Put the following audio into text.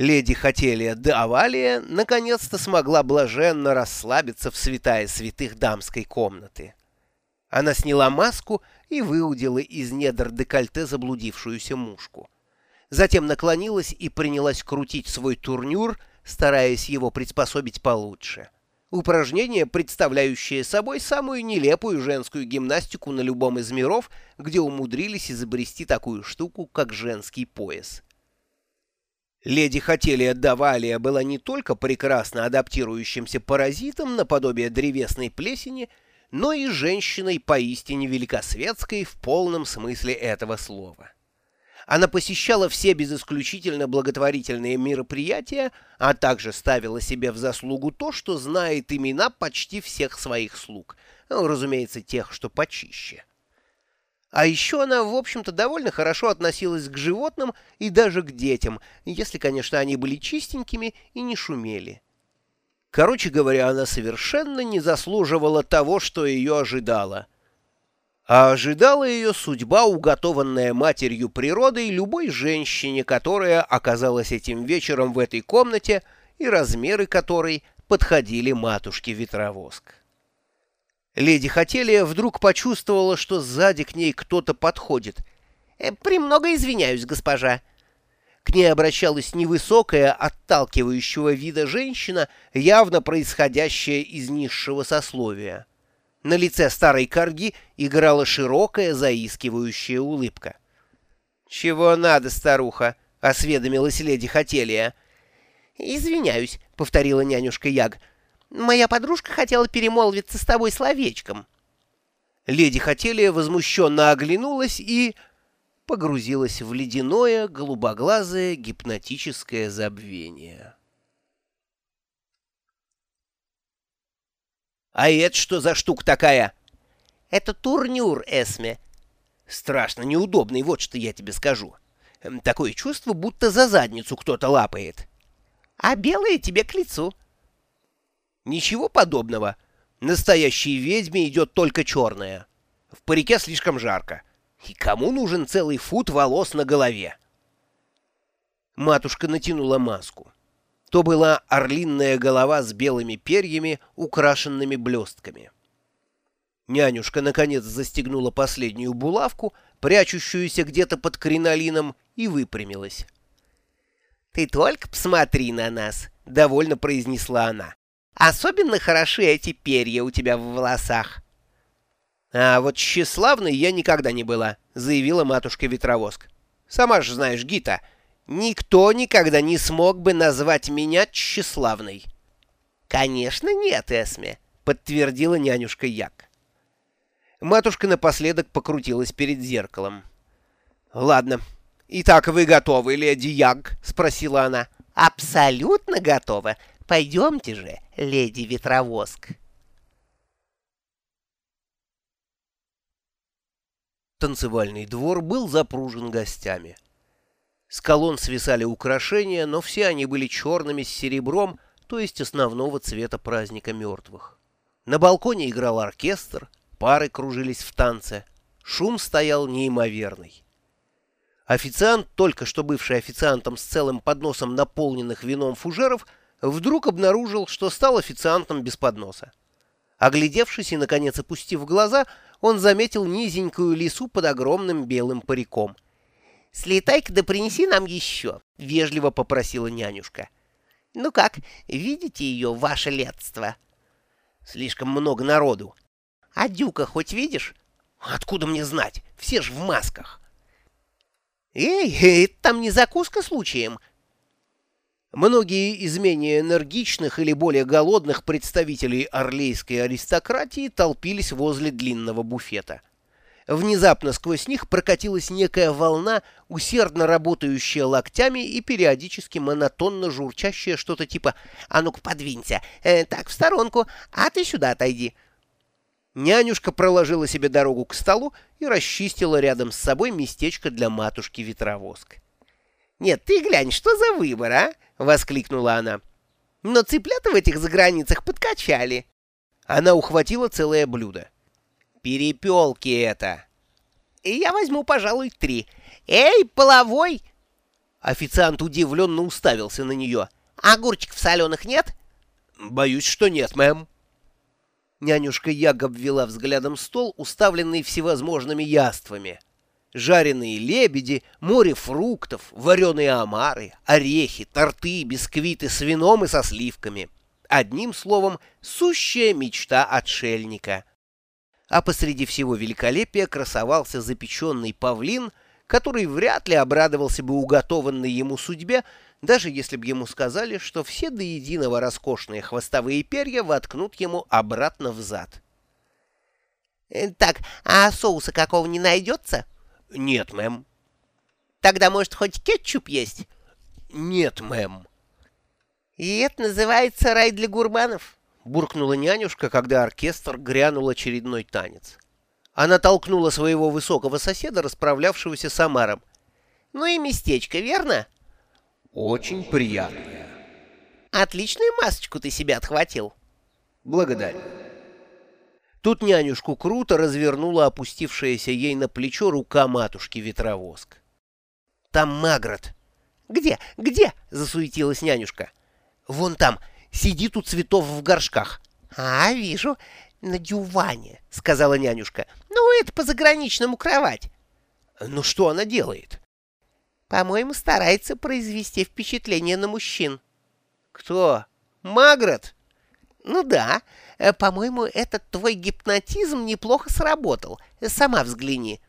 Леди Хотелия де Авалия наконец-то смогла блаженно расслабиться в святая святых дамской комнаты. Она сняла маску и выудила из недр декольте заблудившуюся мушку. Затем наклонилась и принялась крутить свой турнюр, стараясь его приспособить получше. Упражнение, представляющее собой самую нелепую женскую гимнастику на любом из миров, где умудрились изобрести такую штуку, как женский пояс. Леди Хотелия Давалия была не только прекрасно адаптирующимся паразитом наподобие древесной плесени, но и женщиной поистине великосветской в полном смысле этого слова. Она посещала все без исключительно благотворительные мероприятия, а также ставила себе в заслугу то, что знает имена почти всех своих слуг, ну, разумеется, тех, что почище. А еще она, в общем-то, довольно хорошо относилась к животным и даже к детям, если, конечно, они были чистенькими и не шумели. Короче говоря, она совершенно не заслуживала того, что ее ожидало. А ожидала ее судьба, уготованная матерью природой любой женщине, которая оказалась этим вечером в этой комнате и размеры которой подходили матушке Ветровоск. Леди Хотелия вдруг почувствовала, что сзади к ней кто-то подходит. «Э, «Премного извиняюсь, госпожа». К ней обращалась невысокая, отталкивающего вида женщина, явно происходящая из низшего сословия. На лице старой корги играла широкая, заискивающая улыбка. «Чего надо, старуха?» — осведомилась леди Хотелия. «Извиняюсь», — повторила нянюшка Яг. Моя подружка хотела перемолвиться с тобой словечком. Леди Хотелия возмущенно оглянулась и погрузилась в ледяное, голубоглазое, гипнотическое забвение. «А это что за штука такая?» «Это турнюр, Эсме». «Страшно неудобный, вот что я тебе скажу. Эм, такое чувство, будто за задницу кто-то лапает». «А белое тебе к лицу». Ничего подобного. Настоящей ведьме идет только черная. В парике слишком жарко. И кому нужен целый фут волос на голове? Матушка натянула маску. То была орлинная голова с белыми перьями, украшенными блестками. Нянюшка, наконец, застегнула последнюю булавку, прячущуюся где-то под кринолином, и выпрямилась. «Ты только посмотри на нас!» — довольно произнесла она. Особенно хороши эти перья у тебя в волосах. — А вот тщеславной я никогда не была, — заявила матушка Ветровоск. — Сама же знаешь, Гита, никто никогда не смог бы назвать меня тщеславной. — Конечно нет, Эсме, — подтвердила нянюшка Як. Матушка напоследок покрутилась перед зеркалом. — Ладно. Итак, вы готовы, леди Яг? — спросила она. — Абсолютно готова. Пойдемте же, леди Ветровоск. Танцевальный двор был запружен гостями. С колонн свисали украшения, но все они были черными с серебром, то есть основного цвета праздника мертвых. На балконе играл оркестр, пары кружились в танце. Шум стоял неимоверный. Официант, только что бывший официантом с целым подносом наполненных вином фужеров, вдруг обнаружил, что стал официантом без подноса. Оглядевшись и, наконец, опустив глаза, он заметил низенькую лису под огромным белым париком. «Слетай-ка да принеси нам еще», — вежливо попросила нянюшка. «Ну как, видите ее, ваше летство?» «Слишком много народу». «А Дюка хоть видишь?» «Откуда мне знать? Все ж в масках». «Эй, там не закуска случаем?» Многие из менее энергичных или более голодных представителей орлейской аристократии толпились возле длинного буфета. Внезапно сквозь них прокатилась некая волна, усердно работающая локтями и периодически монотонно журчащая что-то типа «А ну-ка подвинься! Э, так, в сторонку, а ты сюда отойди!» Нянюшка проложила себе дорогу к столу и расчистила рядом с собой местечко для матушки Ветровоск. «Нет, ты глянь, что за выбор, а?» — воскликнула она. «Но цыплята в этих заграницах подкачали». Она ухватила целое блюдо. «Перепелки это!» «И я возьму, пожалуй, три. Эй, половой!» Официант удивленно уставился на нее. Огурчиков соленых нет? «Боюсь, что нет, мэм». Нянюшка Яг обвела взглядом стол, уставленный всевозможными яствами. Жареные лебеди, море фруктов, вареные омары, орехи, торты, бисквиты с вином и со сливками. Одним словом, сущая мечта отшельника. А посреди всего великолепия красовался запеченный павлин, который вряд ли обрадовался бы уготованной ему судьбе, даже если бы ему сказали, что все до единого роскошные хвостовые перья воткнут ему обратно в зад. Э, «Так, а соуса какого не найдется?» «Нет, мэм». «Тогда, может, хоть кетчуп есть?» «Нет, мэм». «И это называется рай для гурманов?» — буркнула нянюшка, когда оркестр грянул очередной танец. Она толкнула своего высокого соседа, расправлявшегося с Амаром. «Ну и местечко, верно?» «Очень приятное». «Отличную масочку ты себе отхватил». «Благодарю». Тут нянюшку круто развернула опустившаяся ей на плечо рука матушки-ветровоск. «Там Магрот». «Где? Где?» — засуетилась нянюшка. «Вон там, сидит у цветов в горшках». «А, вижу, на дюване», — сказала нянюшка. «Ну, это по заграничному кровать». «Ну что она делает?» «По-моему, старается произвести впечатление на мужчин». «Кто? Магрот?» «Ну да. По-моему, этот твой гипнотизм неплохо сработал. Сама взгляни».